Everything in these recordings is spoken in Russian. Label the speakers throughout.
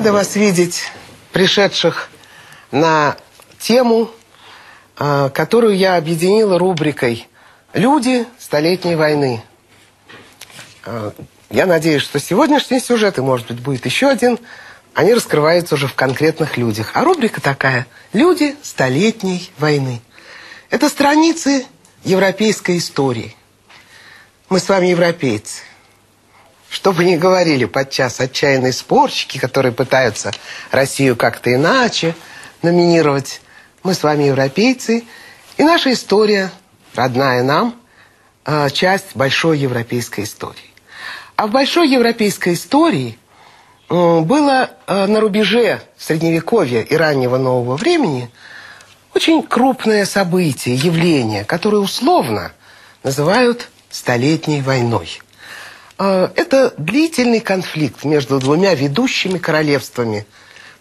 Speaker 1: Рада вас видеть, пришедших на тему, а, которую я объединила рубрикой «Люди Столетней войны». А, я надеюсь, что сегодняшний сюжет, и, может быть, будет еще один, они раскрываются уже в конкретных людях. А рубрика такая «Люди Столетней войны». Это страницы европейской истории. Мы с вами европейцы. Что бы ни говорили подчас отчаянные спорщики, которые пытаются Россию как-то иначе номинировать, мы с вами европейцы, и наша история, родная нам, а, часть большой европейской истории. А в большой европейской истории было а, на рубеже Средневековья и раннего нового времени очень крупное событие, явление, которое условно называют Столетней войной. А, это длительный конфликт между двумя ведущими королевствами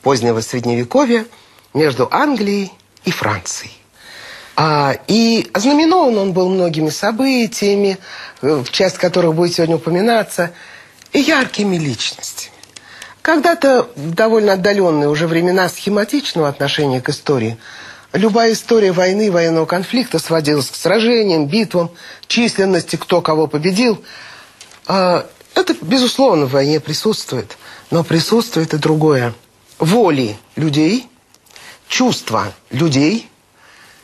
Speaker 1: позднего Средневековья, между Англией и Францией. А, и ознаменован он был многими событиями, э, часть которых будет сегодня упоминаться, и яркими личностями. Когда-то в довольно отдаленные уже времена схематичного отношения к истории любая история войны, военного конфликта сводилась к сражениям, битвам, численности, кто кого победил – это, безусловно, в войне присутствует. Но присутствует и другое. Воли людей, чувства людей,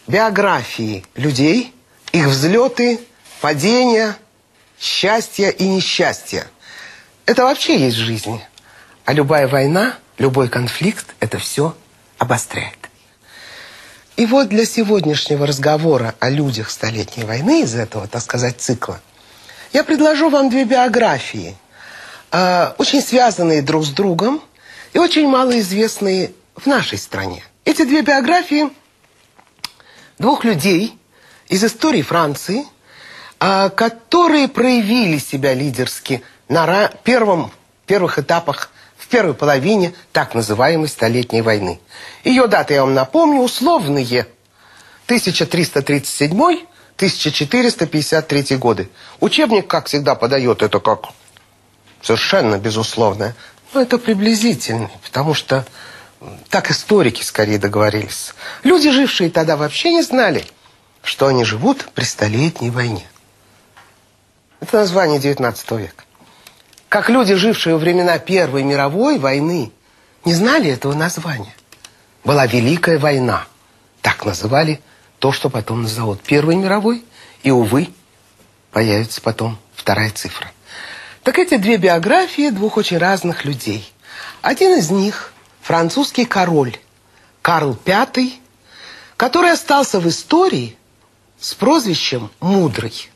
Speaker 1: биографии людей, их взлеты, падения, счастья и несчастья. Это вообще есть в жизни. А любая война, любой конфликт это все обостряет. И вот для сегодняшнего разговора о людях Столетней войны, из этого, так сказать, цикла – я предложу вам две биографии, э, очень связанные друг с другом и очень малоизвестные в нашей стране. Эти две биографии двух людей из истории Франции, э, которые проявили себя лидерски на первом, первых этапах в первой половине так называемой Столетней войны. Ее даты, я вам напомню, условные. 1337 1453 годы. Учебник, как всегда, подает это как совершенно безусловное. Но это приблизительно, потому что так историки скорее договорились. Люди, жившие тогда, вообще не знали, что они живут при Столетней войне. Это название 19 века. Как люди, жившие во времена Первой мировой войны, не знали этого названия. Была Великая война. Так называли то, что потом назовут Первой мировой, и, увы, появится потом вторая цифра. Так эти две биографии двух очень разных людей. Один из них – французский король Карл V, который остался в истории с прозвищем «Мудрый».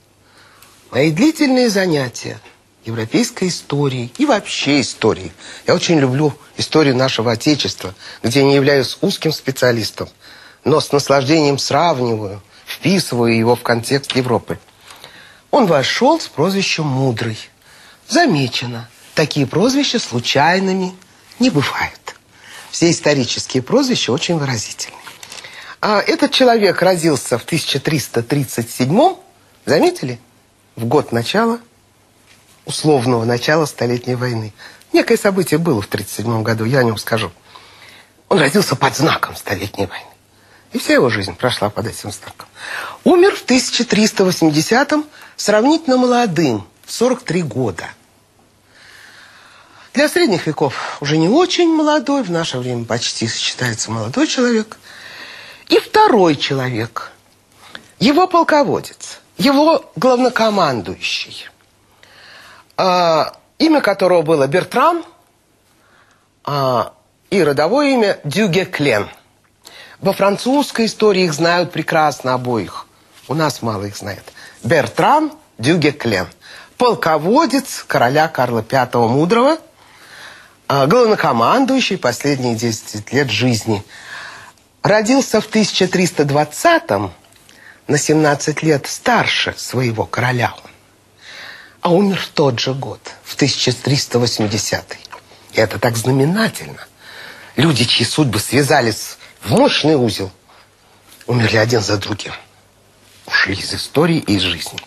Speaker 1: Мои длительные занятия европейской истории и вообще истории. Я очень люблю историю нашего Отечества, где я не являюсь узким специалистом – но с наслаждением сравниваю, вписываю его в контекст Европы. Он вошел с прозвищем «Мудрый». Замечено, такие прозвища случайными не бывают. Все исторические прозвища очень выразительны. А этот человек родился в 1337 заметили? В год начала, условного начала Столетней войны. Некое событие было в 1937 году, я о нем скажу. Он родился под знаком Столетней войны. И вся его жизнь прошла под этим знаком. Умер в 1380-м сравнительно молодым, в 43 года. Для средних веков уже не очень молодой, в наше время почти считается молодой человек. И второй человек, его полководец, его главнокомандующий, э, имя которого было Бертрам, э, и родовое имя Дюге Клен – Во французской истории их знают прекрасно обоих. У нас мало их знает. Бертран Дюгеклен. Полководец короля Карла V Мудрого. А, главнокомандующий последние 10 лет жизни. Родился в 1320-м, на 17 лет старше своего короля а умер в тот же год, в 1380 И это так знаменательно. Люди, чьи судьбы связались в мощный узел, умерли один за другим. Ушли из истории и из жизни.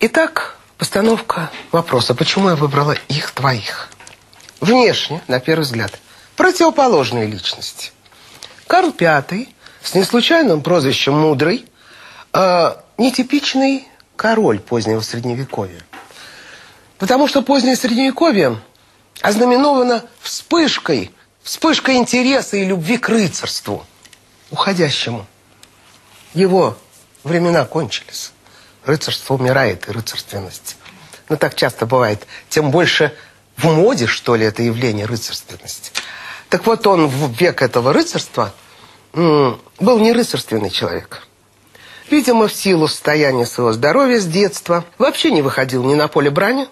Speaker 1: Итак, постановка вопроса, почему я выбрала их двоих. Внешне, на первый взгляд, противоположные личности. Карл V с неслучайным прозвищем «Мудрый», э, нетипичный король позднего Средневековья. Потому что позднее Средневековье ознаменовано вспышкой, вспышкой интереса и любви к рыцарству, уходящему. Его времена кончились. Рыцарство умирает, и рыцарственность. Но так часто бывает. Тем больше в моде, что ли, это явление рыцарственности. Так вот, он в век этого рыцарства был не рыцарственный человек. Видимо, в силу состояния своего здоровья с детства вообще не выходил ни на поле брани,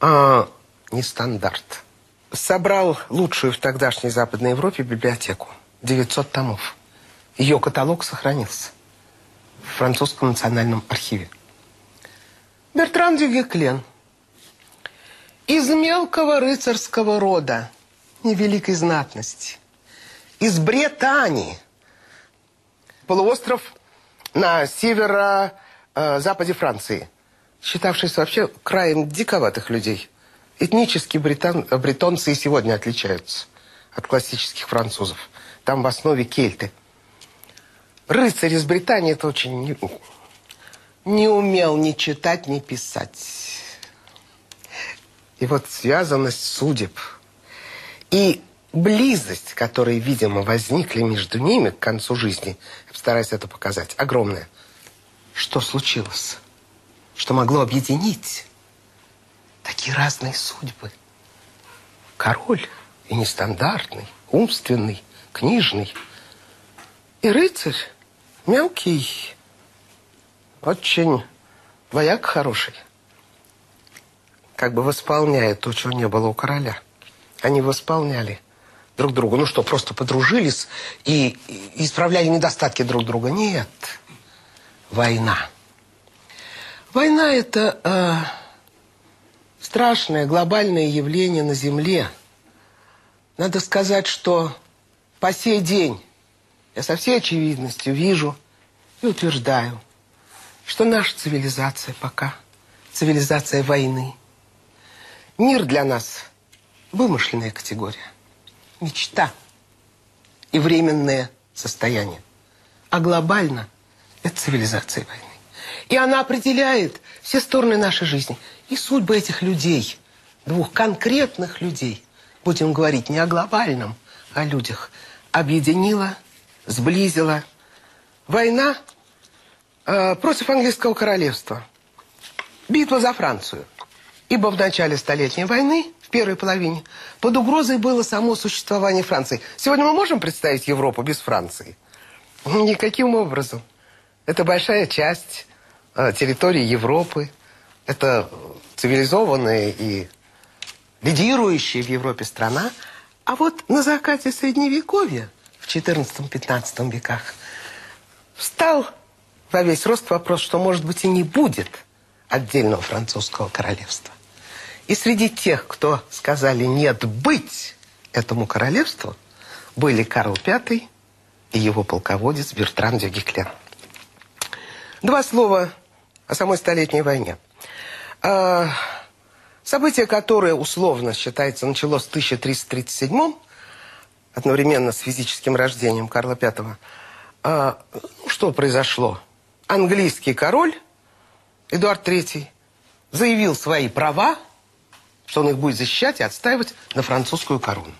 Speaker 1: а не стандарт. Собрал лучшую в тогдашней Западной Европе библиотеку. 900 томов. Ее каталог сохранился в французском национальном архиве. Бертран Дюгеклен. Из мелкого рыцарского рода, невеликой знатности. Из Британии. Полуостров на северо-западе Франции, считавшийся вообще краем диковатых людей. Этнически британ, бретонцы и сегодня отличаются от классических французов. Там в основе кельты. Рыцарь из Британии это очень не, не умел ни читать, ни писать. И вот связанность судеб и близость, которые, видимо, возникли между ними к концу жизни, я постараюсь это показать, огромная. Что случилось? Что могло объединить такие разные судьбы? Король и нестандартный, умственный, книжный. И рыцарь мелкий, очень вояк хороший. Как бы восполняет то, чего не было у короля. Они восполняли – друг другу. Ну что, просто подружились и, исправляли недостатки друг друга? Нет. Война. Война – это э, страшное глобальное явление на Земле. Надо сказать, что по сей день я со всей очевидностью вижу и утверждаю, что наша цивилизация пока цивилизация войны. Мир для нас – вымышленная категория мечта и временное состояние. А глобально это цивилизация войны. И она определяет все стороны нашей жизни. И судьбы этих людей, двух конкретных людей, будем говорить не о глобальном, а о людях, объединила, сблизила. Война э, против английского королевства. Битва за Францию. Ибо в начале Столетней войны первой половине под угрозой было само существование Франции. Сегодня мы можем представить Европу без Франции? Никаким образом. Это большая часть э, территории Европы. Это цивилизованная и лидирующая в Европе страна. А вот на закате Средневековья, в XIV-XV веках, встал во весь рост вопрос, что, может быть, и не будет отдельного французского королевства. И среди тех, кто сказали «нет быть» этому королевству, были Карл V и его полководец Бертран Дюгеклен. Два слова о самой Столетней войне. А, событие, которое условно считается началось в 1337 одновременно с физическим рождением Карла V. А, что произошло? Английский король Эдуард III заявил свои права что он их будет защищать и отстаивать на французскую корону.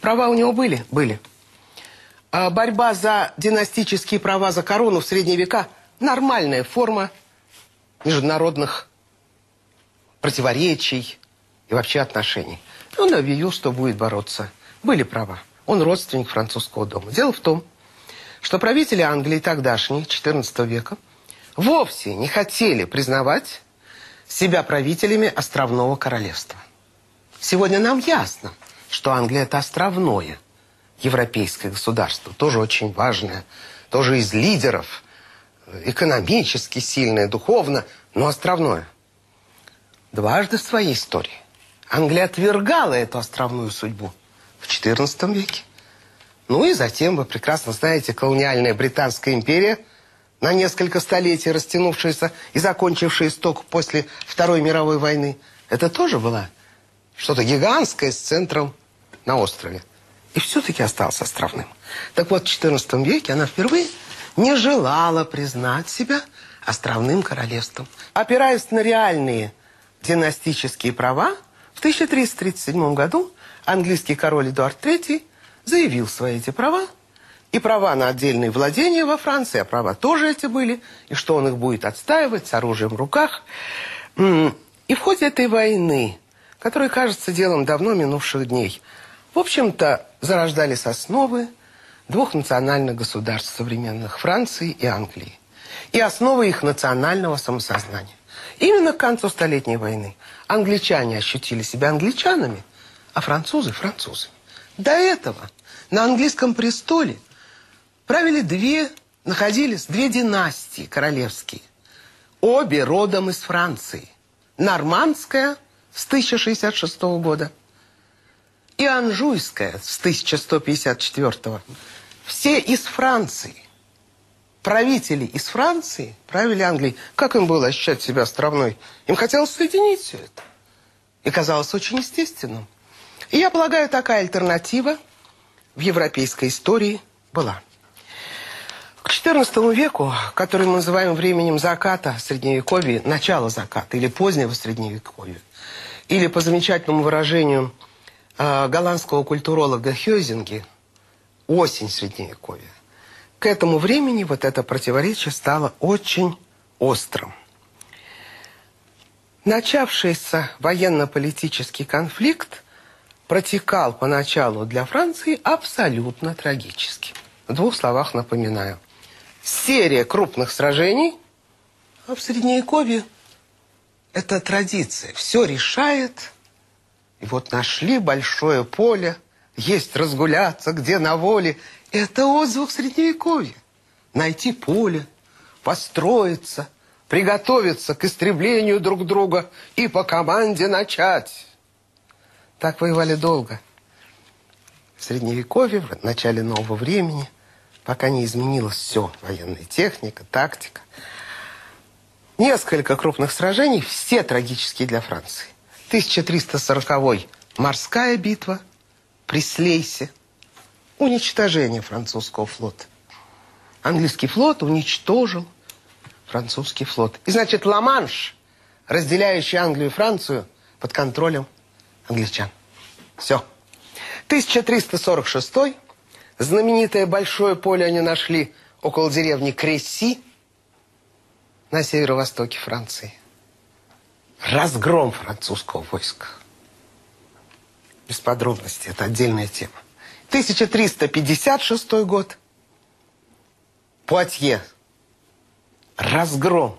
Speaker 1: Права у него были? Были. А борьба за династические права за корону в средние века – нормальная форма международных противоречий и вообще отношений. Он объявил, что будет бороться. Были права. Он родственник французского дома. Дело в том, что правители Англии тогдашние, XIV века, вовсе не хотели признавать себя правителями островного королевства. Сегодня нам ясно, что Англия – это островное европейское государство, тоже очень важное, тоже из лидеров, экономически сильное, духовно, но островное. Дважды в своей истории Англия отвергала эту островную судьбу в XIV веке. Ну и затем, вы прекрасно знаете, колониальная Британская империя, на несколько столетий растянувшаяся и закончившаяся только после Второй мировой войны, это тоже была что-то гигантское с центром на острове. И все-таки остался островным. Так вот, в XIV веке она впервые не желала признать себя островным королевством. Опираясь на реальные династические права, в 1337 году английский король Эдуард III заявил свои эти права, и права на отдельные владения во Франции, а права тоже эти были, и что он их будет отстаивать с оружием в руках. И в ходе этой войны которые кажется делом давно минувших дней. В общем-то, зарождались основы двух национальных государств современных – Франции и Англии. И основы их национального самосознания. Именно к концу Столетней войны англичане ощутили себя англичанами, а французы – французами. До этого на английском престоле правили две, находились две династии королевские. Обе родом из Франции. Нормандская – с 1066 года и Анжуйская с 1154. Все из Франции. Правители из Франции правили Англией. Как им было ощущать себя островной? Им хотелось соединить все это. И казалось очень естественным. И я полагаю, такая альтернатива в европейской истории была. К XIV веку, который мы называем временем заката Средневековья, начала заката или позднего Средневековья, или по замечательному выражению э, голландского культуролога Хёзинги, осень Средневековья. К этому времени вот это противоречие стало очень острым. Начавшийся военно-политический конфликт протекал поначалу для Франции абсолютно трагически. В двух словах напоминаю. Серия крупных сражений, а в Средневековье – это традиция. Все решает. И вот нашли большое поле, есть разгуляться, где на воле. Это отзвук Средневековья. Найти поле, построиться, приготовиться к истреблению друг друга и по команде начать. Так воевали долго. В Средневековье, в начале нового времени, пока не изменилось все. Военная техника, тактика. Несколько крупных сражений, все трагические для Франции. 1340 морская битва при Слейсе. Уничтожение французского флота. Английский флот уничтожил французский флот. И значит, Ла-Манш, разделяющий Англию и Францию, под контролем англичан. Все. 1346 знаменитое большое поле они нашли около деревни Кресси на северо-востоке Франции. Разгром французского войска. Без подробностей, это отдельная тема. 1356 год. Пуатье. Разгром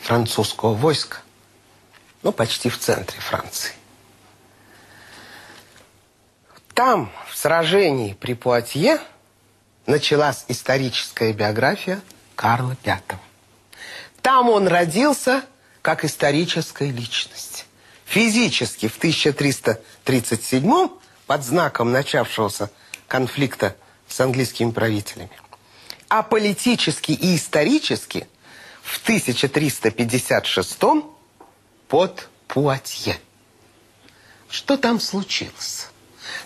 Speaker 1: французского войска. Ну, почти в центре Франции. Там, в сражении при Пуатье, началась историческая биография Карла V. Там он родился как историческая личность. Физически в 1337 под знаком начавшегося конфликта с английскими правителями. А политически и исторически в 1356 под Пуатье. Что там случилось?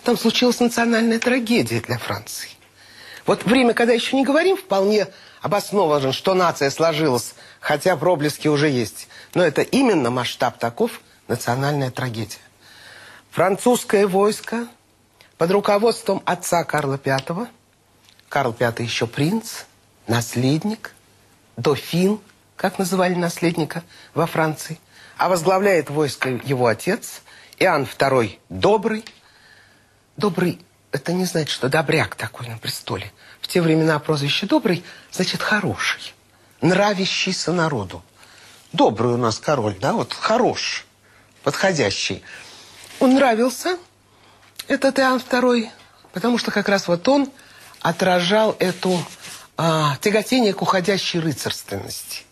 Speaker 1: Там случилась национальная трагедия для Франции. Вот время, когда еще не говорим вполне обосновано, что нация сложилась, хотя проблески уже есть. Но это именно масштаб таков национальная трагедия. Французское войско под руководством отца Карла V, Карл V еще принц, наследник, дофин, как называли наследника во Франции, а возглавляет войско его отец, Иоанн II Добрый. Добрый – это не значит, что добряк такой на престоле. В те времена прозвище «добрый» значит «хороший», нравящийся народу. Добрый у нас король, да, вот хорош, подходящий. Он нравился, этот Иоанн II, потому что как раз вот он отражал эту а, тяготение к уходящей рыцарственности.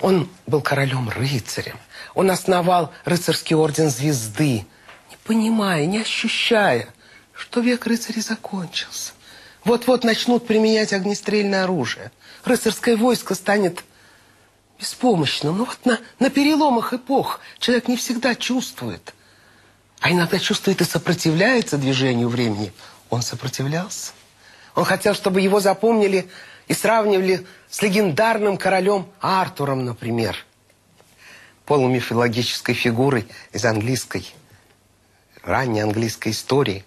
Speaker 1: Он был королем-рыцарем. Он основал рыцарский орден звезды, не понимая, не ощущая, что век рыцарей закончился. Вот-вот начнут применять огнестрельное оружие. Рыцарское войско станет беспомощным. Ну вот на, на переломах эпох человек не всегда чувствует. А иногда чувствует и сопротивляется движению времени. Он сопротивлялся. Он хотел, чтобы его запомнили и сравнивали с легендарным королем Артуром, например. Полумифологической фигурой из английской, ранней английской истории.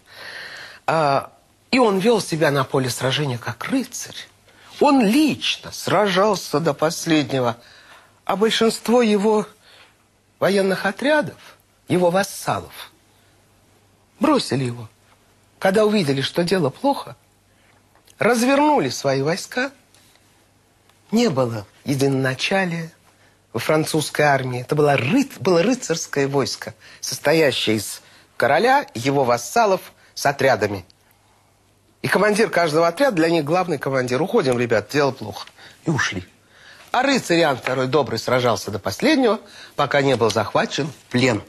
Speaker 1: А, и он вел себя на поле сражения как рыцарь. Он лично сражался до последнего, а большинство его военных отрядов, его вассалов, бросили его. Когда увидели, что дело плохо, развернули свои войска. Не было единоначалия во французской армии. Это было, ры... было рыцарское войско, состоящее из короля, его вассалов с отрядами. И командир каждого отряда для них главный командир. Уходим, ребят, дело плохо. И ушли. А рыцарь Иоанн II Добрый сражался до последнего, пока не был захвачен в плен.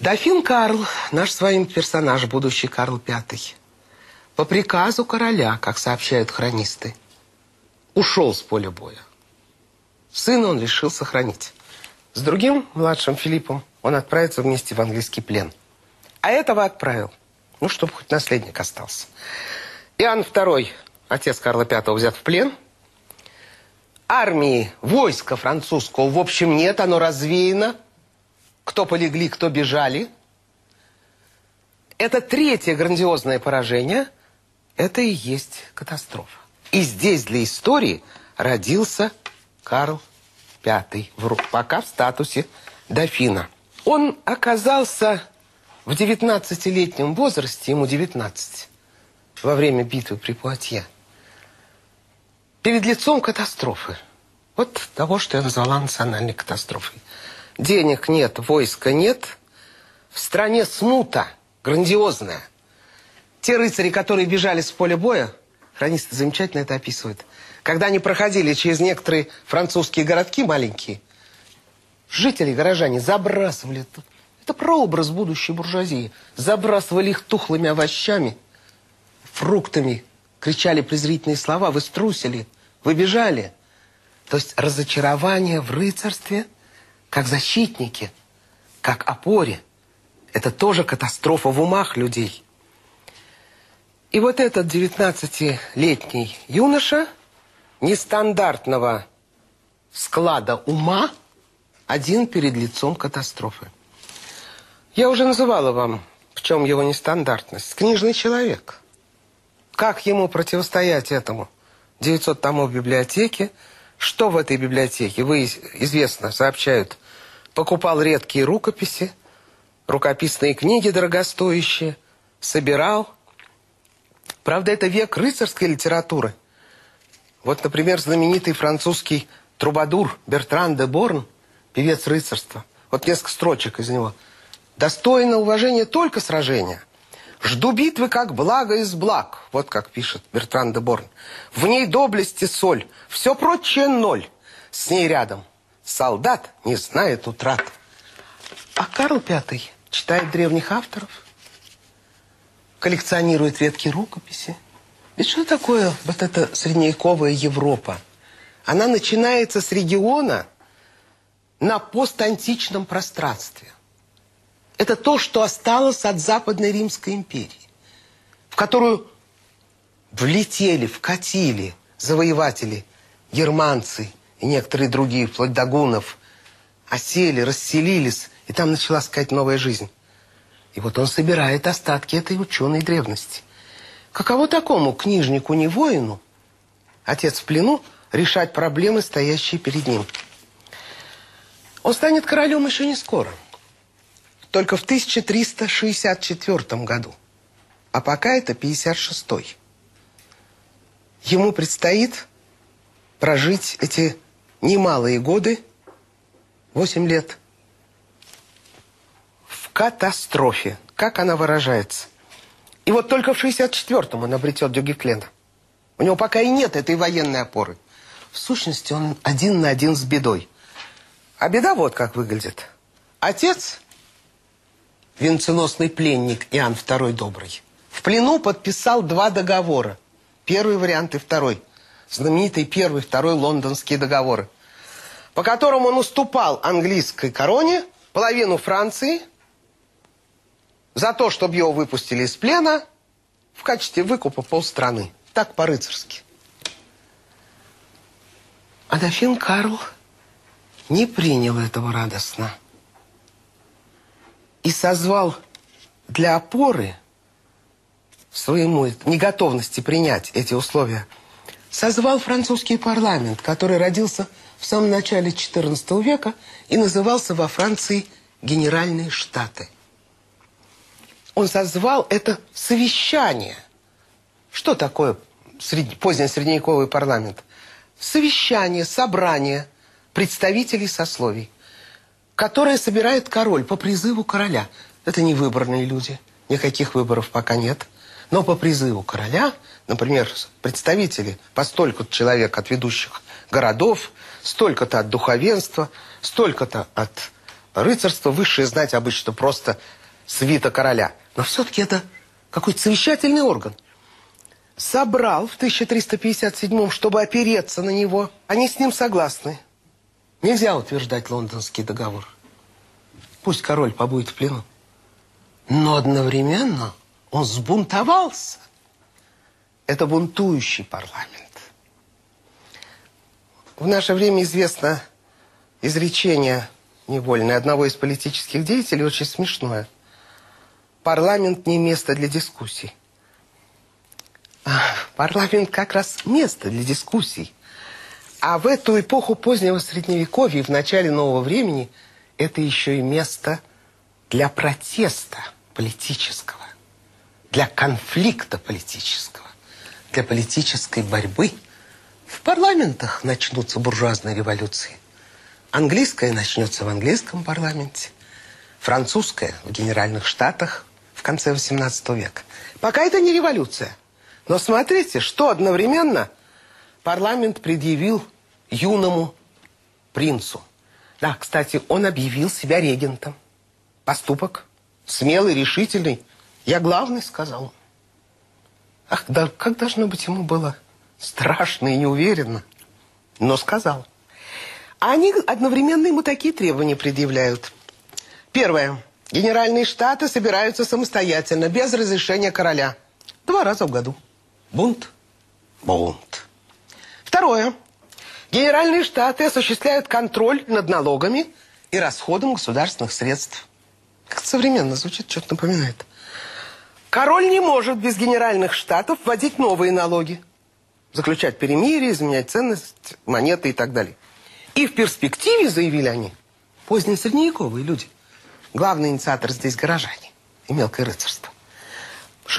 Speaker 1: Дофин Карл, наш с вами персонаж, будущий Карл V, по приказу короля, как сообщают хронисты, ушел с поля боя. Сына он решил сохранить. С другим, младшим Филиппом, он отправится вместе в английский плен. А этого отправил, ну, чтобы хоть наследник остался. Иоанн II, отец Карла V, взят в плен. Армии, войска французского, в общем, нет, оно развеяно – кто полегли, кто бежали. Это третье грандиозное поражение. Это и есть катастрофа. И здесь для истории родился Карл V, пока в статусе дофина. Он оказался в 19-летнем возрасте, ему 19, во время битвы при Пуатье, перед лицом катастрофы. Вот того, что я назвала национальной катастрофой. Денег нет, войска нет. В стране смута грандиозная. Те рыцари, которые бежали с поля боя, хронисты замечательно это описывают, когда они проходили через некоторые французские городки маленькие, жители, горожане забрасывали, это прообраз будущей буржуазии, забрасывали их тухлыми овощами, фруктами, кричали презрительные слова, вы струсили, вы бежали. То есть разочарование в рыцарстве – как защитники, как опоре. Это тоже катастрофа в умах людей. И вот этот 19-летний юноша нестандартного склада ума один перед лицом катастрофы. Я уже называла вам, в чем его нестандартность. Книжный человек. Как ему противостоять этому? 900 томов в библиотеке. Что в этой библиотеке? Вы, известно, сообщают покупал редкие рукописи, рукописные книги дорогостоящие, собирал. Правда, это век рыцарской литературы. Вот, например, знаменитый французский трубадур Бертран де Борн, певец рыцарства. Вот несколько строчек из него. «Достойно уважения только сражения. Жду битвы как благо из благ». Вот как пишет Бертран де Борн. «В ней доблести соль, все прочее ноль. С ней рядом Солдат не знает утрат. А Карл V читает древних авторов, коллекционирует редкие рукописи. Ведь что такое вот эта средневековая Европа? Она начинается с региона на постантичном пространстве. Это то, что осталось от Западной Римской империи, в которую влетели, вкатили завоеватели, германцы, и некоторые другие, вплоть до гунов, осели, расселились, и там началась сказать новая жизнь. И вот он собирает остатки этой ученой древности. Каково такому книжнику, не воину, отец в плену, решать проблемы, стоящие перед ним? Он станет королем еще не скоро. Только в 1364 году. А пока это 56-й. Ему предстоит прожить эти немалые годы, 8 лет, в катастрофе. Как она выражается? И вот только в 64-м он обретет Дюгеклена. У него пока и нет этой военной опоры. В сущности, он один на один с бедой. А беда вот как выглядит. Отец, венценосный пленник Иоанн II Добрый, в плену подписал два договора. Первый вариант и второй. Знаменитый первый, второй лондонские договоры. По которым он уступал английской короне половину Франции за то, чтобы его выпустили из плена в качестве выкупа полстраны. Так по-рыцарски. А дофин Карл не принял этого радостно и созвал для опоры своему неготовности принять эти условия, созвал французский парламент, который родился в самом начале XIV века и назывался во Франции Генеральные Штаты. Он созвал это совещание. Что такое поздний средневековый парламент? Совещание, собрание представителей сословий, которое собирает король по призыву короля. Это не выборные люди, никаких выборов пока нет – но по призыву короля, например, представители по столько-то человек от ведущих городов, столько-то от духовенства, столько-то от рыцарства, высшее знать обычно просто свита короля. Но все-таки это какой-то совещательный орган. Собрал в 1357 чтобы опереться на него. Они с ним согласны. Нельзя утверждать лондонский договор. Пусть король побудет в плену. Но одновременно он сбунтовался. Это бунтующий парламент. В наше время известно изречение невольное одного из политических деятелей, очень смешное. Парламент не место для дискуссий. А парламент как раз место для дискуссий. А в эту эпоху позднего Средневековья, в начале нового времени, это еще и место для протеста политического для конфликта политического, для политической борьбы. В парламентах начнутся буржуазные революции. Английская начнется в английском парламенте, французская в Генеральных Штатах в конце XVIII века. Пока это не революция. Но смотрите, что одновременно парламент предъявил юному принцу. Да, кстати, он объявил себя регентом. Поступок смелый, решительный, я главный сказал. Ах, да как должно быть ему было страшно и неуверенно. Но сказал. А они одновременно ему такие требования предъявляют. Первое. Генеральные штаты собираются самостоятельно, без разрешения короля. Два раза в году. Бунт. Бунт. Второе. Генеральные штаты осуществляют контроль над налогами и расходом государственных средств. Как современно звучит, что-то напоминает. Король не может без генеральных штатов вводить новые налоги. Заключать перемирие, изменять ценность монеты и так далее. И в перспективе, заявили они, поздние средневековые люди, главный инициатор здесь горожане и мелкое рыцарство.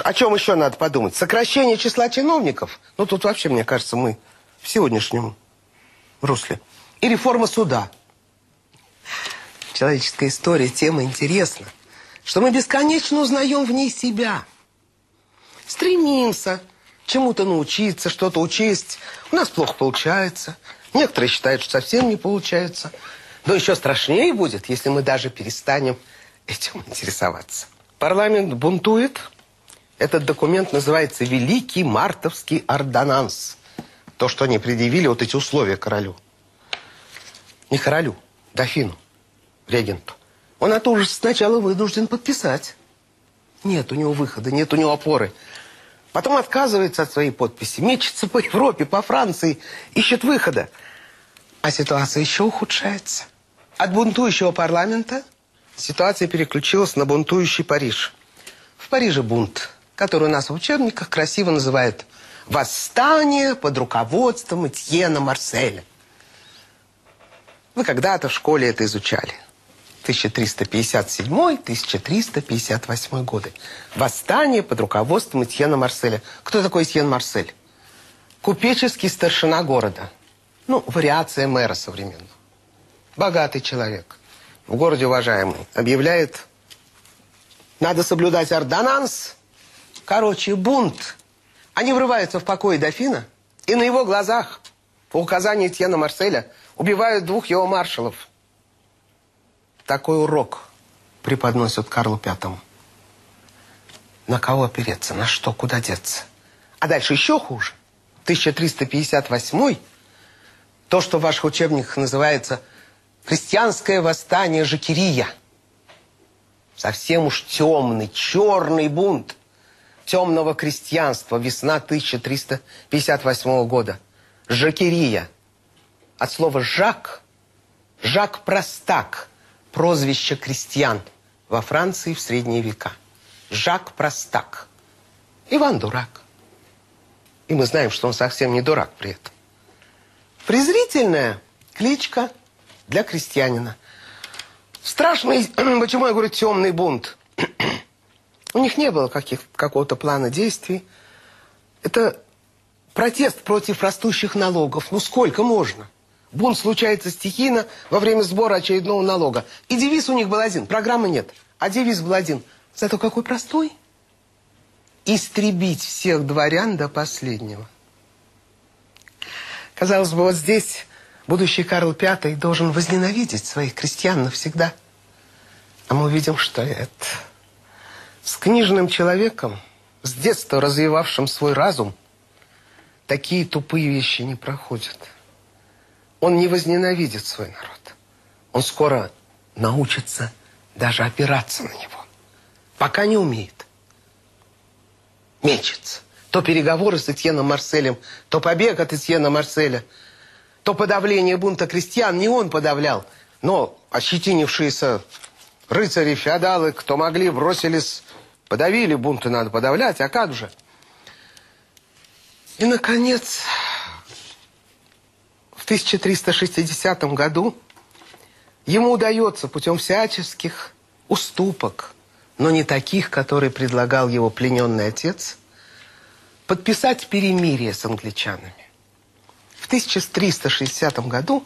Speaker 1: О чем еще надо подумать? Сокращение числа чиновников? Ну, тут вообще, мне кажется, мы в сегодняшнем русле. И реформа суда. Человеческая история, тема интересна что мы бесконечно узнаем в ней себя. Стремимся чему-то научиться, что-то учесть. У нас плохо получается. Некоторые считают, что совсем не получается. Но еще страшнее будет, если мы даже перестанем этим интересоваться. Парламент бунтует. Этот документ называется «Великий мартовский ордонанс». То, что они предъявили, вот эти условия королю. Не королю, дофину, регенту. Он это уже сначала вынужден подписать. Нет у него выхода, нет у него опоры. Потом отказывается от своей подписи, мечется по Европе, по Франции, ищет выхода. А ситуация еще ухудшается. От бунтующего парламента ситуация переключилась на бунтующий Париж. В Париже бунт, который у нас в учебниках красиво называют «Восстание под руководством Этьена Марселя». Вы когда-то в школе это изучали. 1357-1358 годы. Восстание под руководством Этьена Марселя. Кто такой Этьен Марсель? Купеческий старшина города. Ну, вариация мэра современного. Богатый человек. В городе уважаемый. Объявляет, надо соблюдать ордонанс. Короче, бунт. Они врываются в покой дофина, и на его глазах, по указанию Этьена Марселя, убивают двух его маршалов – такой урок преподносят Карлу Пятому. На кого опереться, на что, куда деться. А дальше еще хуже. 1358 то, что в ваших учебниках называется «Христианское восстание Жакирия». Совсем уж темный, черный бунт темного крестьянства. Весна 1358 года. Жакирия. От слова «жак» – «жак-простак» – прозвище крестьян во Франции в средние века. Жак Простак. Иван Дурак. И мы знаем, что он совсем не дурак при этом. Презрительная кличка для крестьянина. Страшный, почему я говорю темный бунт? У них не было какого-то плана действий. Это протест против растущих налогов. Ну сколько можно? Бунт случается стихийно во время сбора очередного налога. И девиз у них был один. Программы нет. А девиз был один. Зато какой простой. Истребить всех дворян до последнего. Казалось бы, вот здесь будущий Карл V должен возненавидеть своих крестьян навсегда. А мы увидим, что это. С книжным человеком, с детства развивавшим свой разум, такие тупые вещи не проходят. Он не возненавидит свой народ. Он скоро научится даже опираться на него. Пока не умеет. Мечется. То переговоры с Этьеном Марселем, то побег от Этьена Марселя, то подавление бунта крестьян. Не он подавлял, но ощетинившиеся рыцари, феодалы, кто могли, бросились, подавили, бунты надо подавлять, а как же? И, наконец, в 1360 году ему удается путем всяческих уступок, но не таких, которые предлагал его плененный отец, подписать перемирие с англичанами. В 1360 году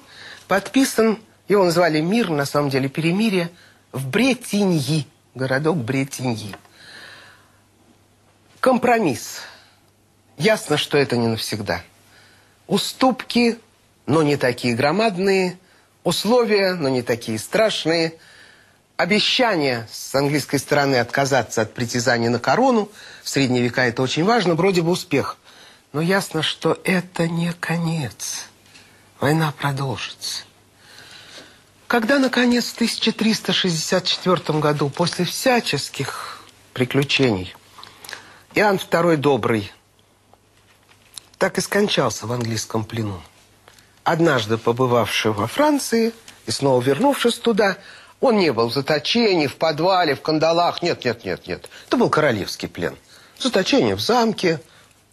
Speaker 1: подписан, его назвали мир, на самом деле перемирие, в Бретиньи, городок Бретиньи. Компромисс. Ясно, что это не навсегда. Уступки но не такие громадные, условия, но не такие страшные, обещание с английской стороны отказаться от притязаний на корону, в средние века это очень важно, вроде бы успех. Но ясно, что это не конец. Война продолжится. Когда, наконец, в 1364 году, после всяческих приключений, Иоанн II Добрый так и скончался в английском плену однажды побывавший во Франции и снова вернувшись туда, он не был в заточении, в подвале, в кандалах. Нет, нет, нет, нет. Это был королевский плен. Заточение в замке,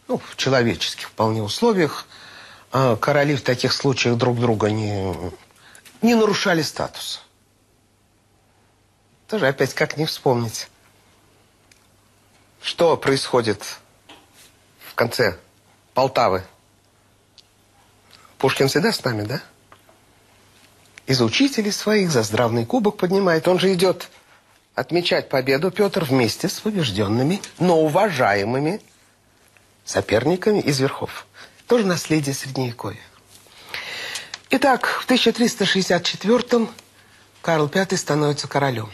Speaker 1: ну, в человеческих вполне условиях. А короли в таких случаях друг друга не, не нарушали статус. Тоже опять как не вспомнить. Что происходит в конце Полтавы Пушкин всегда с нами, да? Из учителей своих за здравный кубок поднимает. Он же идет отмечать победу, Петр, вместе с побежденными, но уважаемыми соперниками из верхов. Тоже наследие Средневековья. Итак, в 1364-м Карл V становится королем.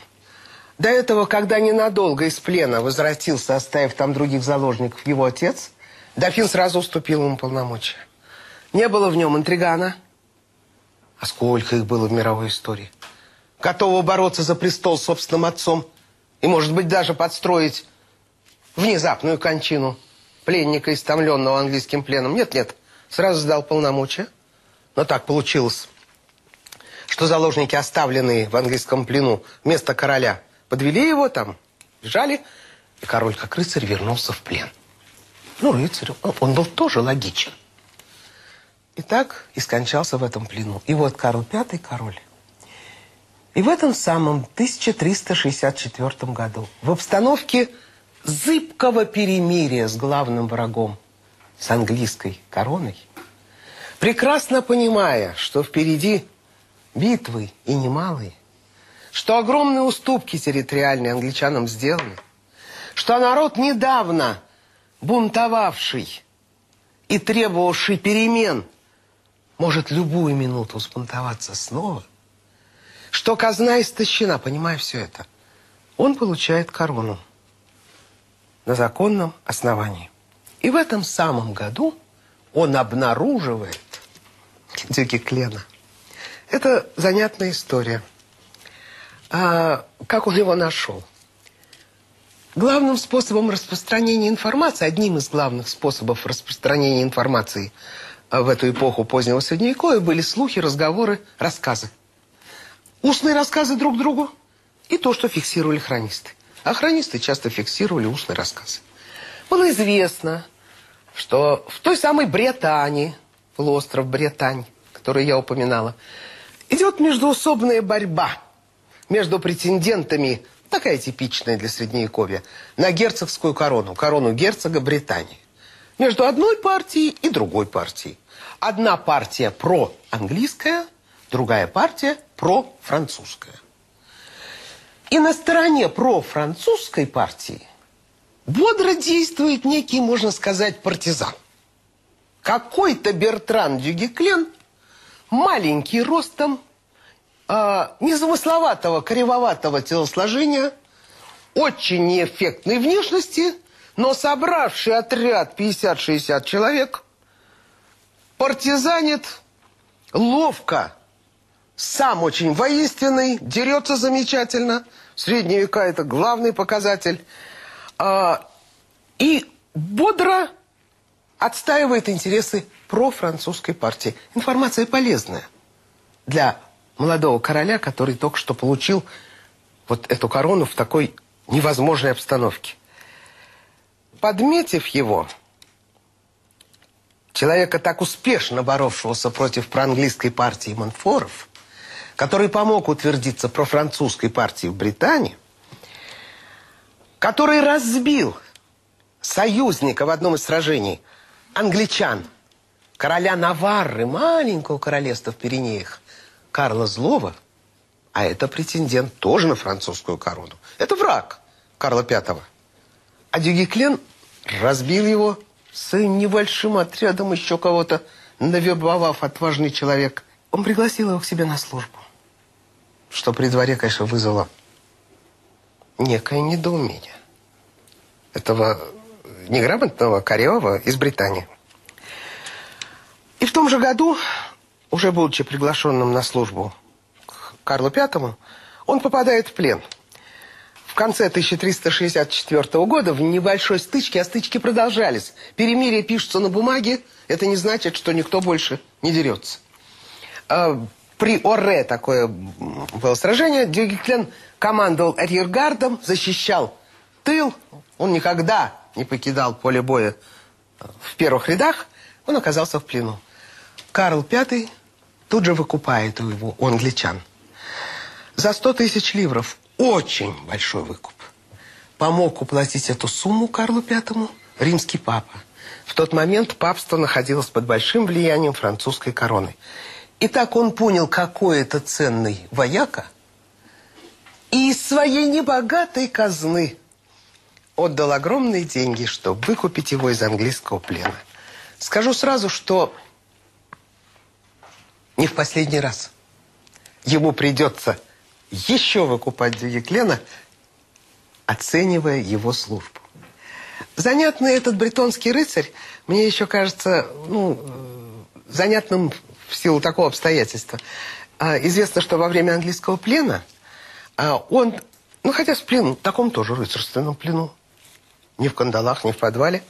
Speaker 1: До этого, когда ненадолго из плена возвратился, оставив там других заложников, его отец, дофин сразу уступил ему полномочия. Не было в нем интригана. А сколько их было в мировой истории. Готового бороться за престол собственным отцом. И, может быть, даже подстроить внезапную кончину пленника, истомленного английским пленом. Нет-нет, сразу сдал полномочия. Но так получилось, что заложники, оставленные в английском плену вместо короля, подвели его там, бежали, и король, как рыцарь, вернулся в плен. Ну, рыцарь, он был тоже логичен. И так и скончался в этом плену. И вот Карл V король И в этом самом 1364 году, в обстановке зыбкого перемирия с главным врагом, с английской короной, прекрасно понимая, что впереди битвы и немалые, что огромные уступки территориальные англичанам сделаны, что народ недавно бунтовавший и требовавший перемен может любую минуту взбунтоваться снова – что казна истощена, понимая все это, он получает корону на законном основании. И в этом самом году он обнаруживает Дюгеклена. Это занятная история. А как он его нашел? Главным способом распространения информации, одним из главных способов распространения информации в эту эпоху позднего Средневековья были слухи, разговоры, рассказы. Устные рассказы друг другу и то, что фиксировали хронисты. А хронисты часто фиксировали устные рассказы. Было известно, что в той самой Британии, полуостров Британь, который я упоминала, идет междуусобная борьба между претендентами, такая типичная для Средневековья, на герцогскую корону, корону герцога Британии. Между одной партией и другой партией. Одна партия про-английская – другая партия профранцузская. И на стороне профранцузской партии бодро действует некий, можно сказать, партизан. Какой-то Бертран Дюгеклен, маленький ростом, э, незамысловатого, кривоватого телосложения, очень неэффектной внешности, но собравший отряд 50-60 человек, партизанит ловко, сам очень воинственный, дерется замечательно. В средние века это главный показатель. А, и бодро отстаивает интересы профранцузской партии. Информация полезная для молодого короля, который только что получил вот эту корону в такой невозможной обстановке. Подметив его, человека так успешно боровшегося против проанглийской партии Монфоров, который помог утвердиться профранцузской партии в Британии, который разбил союзника в одном из сражений, англичан, короля Наварры, маленького королевства в Пиренеях, Карла Злого, а это претендент тоже на французскую корону. Это враг Карла V. А Дюгеклен разбил его с небольшим отрядом еще кого-то, навербовав отважный человек. Он пригласил его к себе на службу что при дворе, конечно, вызвало некое недоумение этого неграмотного Коревого из Британии. И в том же году, уже будучи приглашенным на службу к Карлу V, он попадает в плен. В конце 1364 года в небольшой стычке, а стычки продолжались. Перемирие пишется на бумаге, это не значит, что никто больше не дерется. А при Оре такое было сражение. Дюгеклен командовал арьергардом, защищал тыл. Он никогда не покидал поле боя в первых рядах. Он оказался в плену. Карл V тут же выкупает его у англичан. За 100 тысяч ливров. Очень большой выкуп. Помог уплатить эту сумму Карлу V римский папа. В тот момент папство находилось под большим влиянием французской короны. И так он понял, какой это ценный вояка, и из своей небогатой казны отдал огромные деньги, чтобы выкупить его из английского плена. Скажу сразу, что не в последний раз ему придется еще выкупать Дюгеклена, оценивая его службу. Занятный этот бретонский рыцарь, мне еще кажется, ну, э, занятным в силу такого обстоятельства. А, известно, что во время английского плена а, он, ну хотя в плену, в таком тоже рыцарственном плену, не в кандалах, не в подвале,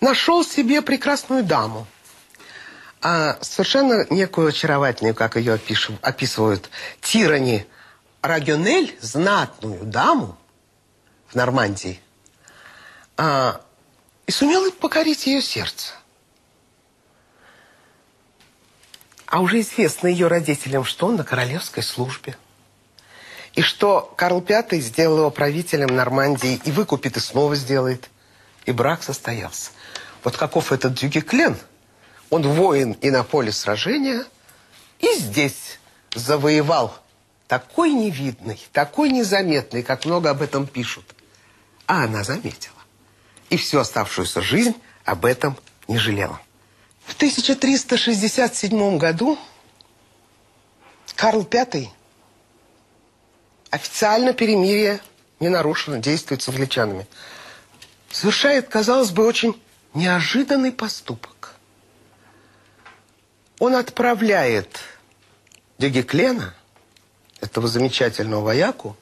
Speaker 1: нашел себе прекрасную даму. А совершенно некую очаровательную, как ее описывают, тирани Рагионель, знатную даму в Нормандии, а, и сумел покорить ее сердце. А уже известно ее родителям, что он на королевской службе. И что Карл V сделал его правителем Нормандии и выкупит, и снова сделает. И брак состоялся. Вот каков этот Дюгеклен? Он воин и на поле сражения, и здесь завоевал такой невидный, такой незаметный, как много об этом пишут. А она заметила. И всю оставшуюся жизнь об этом не жалела. В 1367 году Карл V официально перемирие не нарушено, действует с англичанами. Совершает, казалось бы, очень неожиданный поступок. Он отправляет Дегеклена, этого замечательного вояку,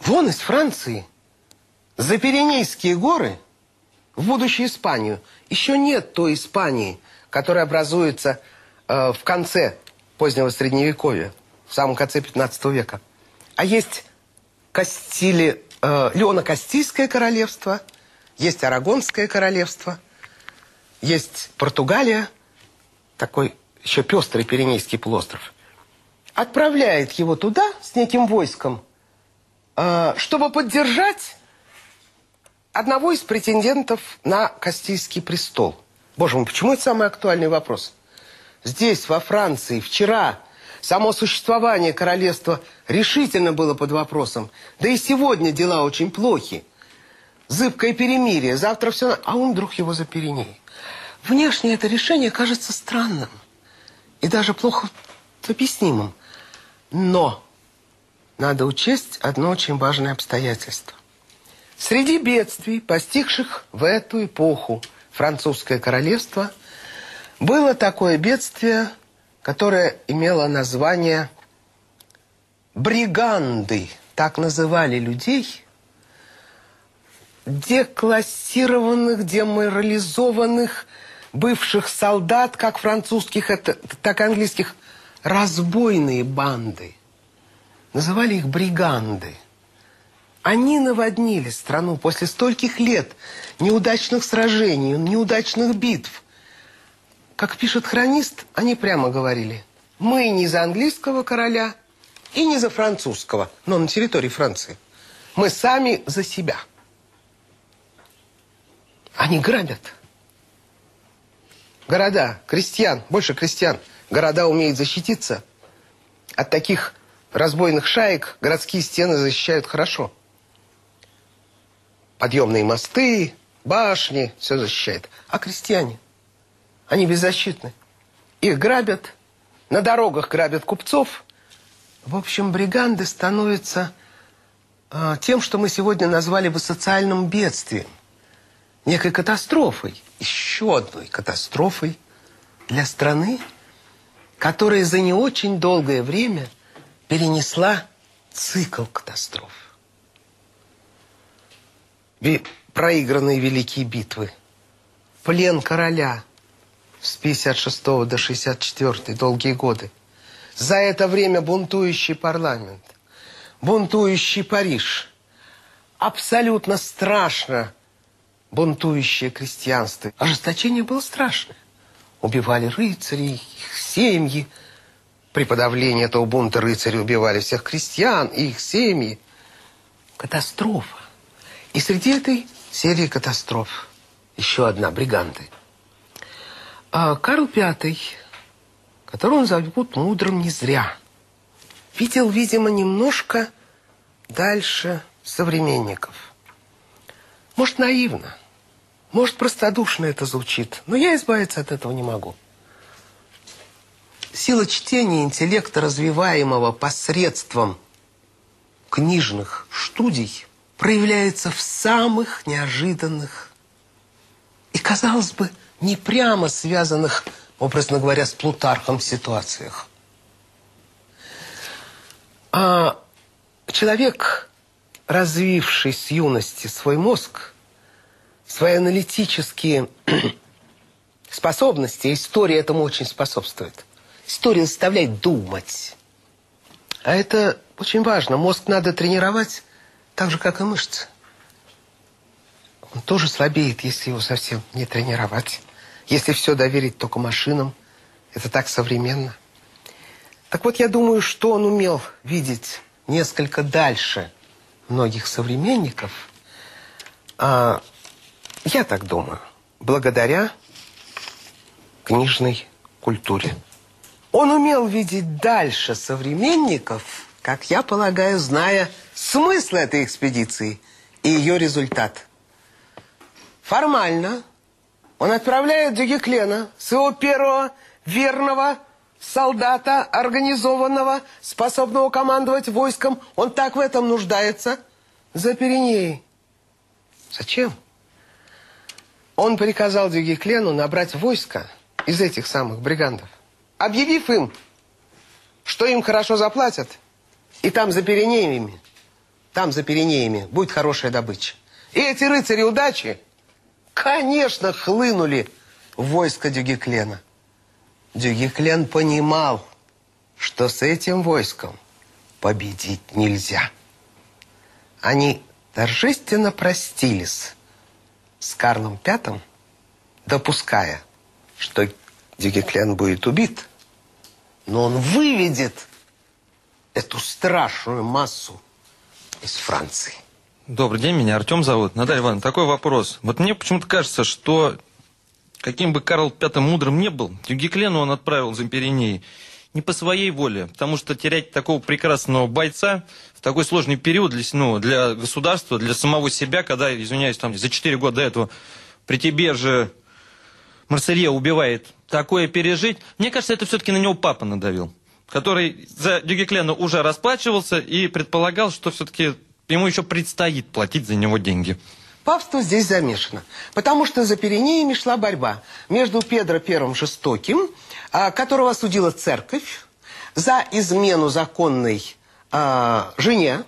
Speaker 1: вон из Франции, за Пиренейские горы, в будущую Испанию. Еще нет той Испании, которая образуется э, в конце позднего Средневековья, в самом конце 15 века. А есть Кастили, э, Леоно-Кастильское королевство, есть Арагонское королевство, есть Португалия, такой еще пестрый Пиренейский полуостров. Отправляет его туда с неким войском, э, чтобы поддержать одного из претендентов на Кастильский престол. Боже мой, почему это самый актуальный вопрос? Здесь, во Франции, вчера само существование королевства решительно было под вопросом. Да и сегодня дела очень плохи. Зыбкое перемирие, завтра все... А он вдруг его за. Внешне это решение кажется странным и даже плохо объяснимым. Но надо учесть одно очень важное обстоятельство. Среди бедствий, постигших в эту эпоху французское королевство, было такое бедствие, которое имело название бриганды. Так называли людей, деклассированных, деморализованных бывших солдат, как французских, так и английских, разбойные банды. Называли их бриганды. Они наводнили страну после стольких лет неудачных сражений, неудачных битв. Как пишет хронист, они прямо говорили, мы не за английского короля и не за французского, но на территории Франции. Мы сами за себя. Они грабят. Города, крестьян, больше крестьян. Города умеют защититься. От таких разбойных шаек городские стены защищают хорошо подъемные мосты, башни, все защищает. А крестьяне, они беззащитны. Их грабят, на дорогах грабят купцов. В общем, бриганды становятся э, тем, что мы сегодня назвали бы социальным бедствием. Некой катастрофой, еще одной катастрофой для страны, которая за не очень долгое время перенесла цикл катастроф проигранные великие битвы. Плен короля с 56 до 64 долгие годы. За это время бунтующий парламент, бунтующий Париж, абсолютно страшно бунтующее крестьянство. Ожесточение было страшное. Убивали рыцарей, их семьи. При подавлении этого бунта рыцари убивали всех крестьян и их семьи. Катастрофа. И среди этой серии катастроф еще одна бриганды. А Карл V, которого зовут мудрым не зря, видел, видимо, немножко дальше современников. Может, наивно, может, простодушно это звучит, но я избавиться от этого не могу. Сила чтения интеллекта, развиваемого посредством книжных студий – проявляется в самых неожиданных и, казалось бы, не прямо связанных, образно говоря, с Плутархом ситуациях. А человек, развивший с юности свой мозг, свои аналитические способности, история этому очень способствует. История заставляет думать. А это очень важно. Мозг надо тренировать так же, как и мышцы. Он тоже слабеет, если его совсем не тренировать. Если все доверить только машинам. Это так современно. Так вот, я думаю, что он умел видеть несколько дальше многих современников. А, я так думаю, благодаря книжной культуре. Он умел видеть дальше современников, как я полагаю, зная смысл этой экспедиции и ее результат. Формально он отправляет Дюгеклена, своего первого верного солдата, организованного, способного командовать войском. Он так в этом нуждается. За Пиренеи. Зачем? Он приказал Дюгеклену набрать войско из этих самых бригандов объявив им, что им хорошо заплатят, и там за Пиренеями, там за Пиренеями будет хорошая добыча. И эти рыцари удачи, конечно, хлынули в войско Дюгеклена. Дюгеклен понимал, что с этим войском победить нельзя. Они торжественно простились с Карлом V, допуская, что Дюгеклен будет убит – но он выведет эту страшную массу из Франции.
Speaker 2: Добрый день, меня Артем зовут. Наталья Ивановна, такой вопрос. Вот мне почему-то кажется, что каким бы Карл V мудрым не был, Дюгеклену он отправил за Пиренеи не по своей воле, потому что терять такого прекрасного бойца в такой сложный период для, ну, для государства, для самого себя, когда, извиняюсь, там за 4 года до этого при тебе же Марселье убивает, такое пережить, мне кажется, это все-таки на него папа надавил, который за Дюгеклена уже расплачивался и предполагал, что все-таки ему еще предстоит платить за него деньги.
Speaker 1: Папство здесь замешано, потому что за Пиренеями шла борьба между Педро Первым Жестоким, а, которого осудила церковь, за измену законной а, жене,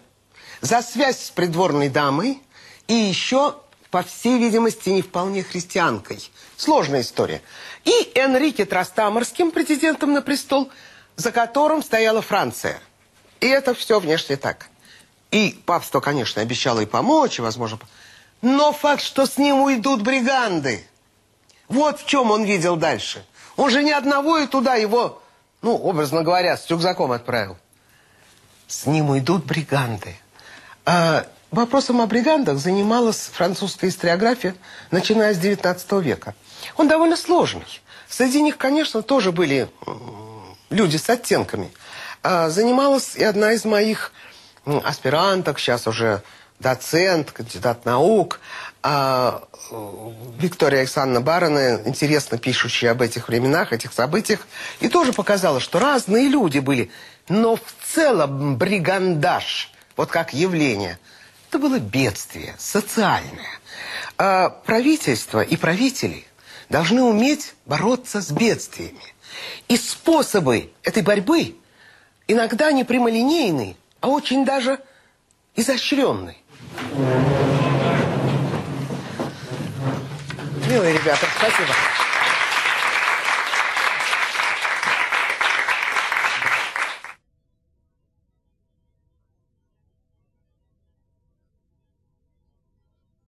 Speaker 1: за связь с придворной дамой и еще по всей видимости, не вполне христианкой. Сложная история. И Энрике Трастаморским, претендентом на престол, за которым стояла Франция. И это все внешне так. И папство, конечно, обещало и помочь, и, возможно... Но факт, что с ним уйдут бриганды. Вот в чем он видел дальше. Он же ни одного и туда его, ну, образно говоря, с рюкзаком отправил. С ним уйдут бриганды. А Вопросом о бригандах занималась французская историография, начиная с XIX века. Он довольно сложный. Среди них, конечно, тоже были люди с оттенками. А, занималась и одна из моих аспиранток, сейчас уже доцент, кандидат наук, а, Виктория Александровна Барона, интересно пишущая об этих временах, этих событиях, и тоже показала, что разные люди были, но в целом бригандаж, вот как явление – это было бедствие, социальное. А правительство и правители должны уметь бороться с бедствиями. И способы этой борьбы иногда не прямолинейны, а очень даже изощренны. Милые ребята, спасибо.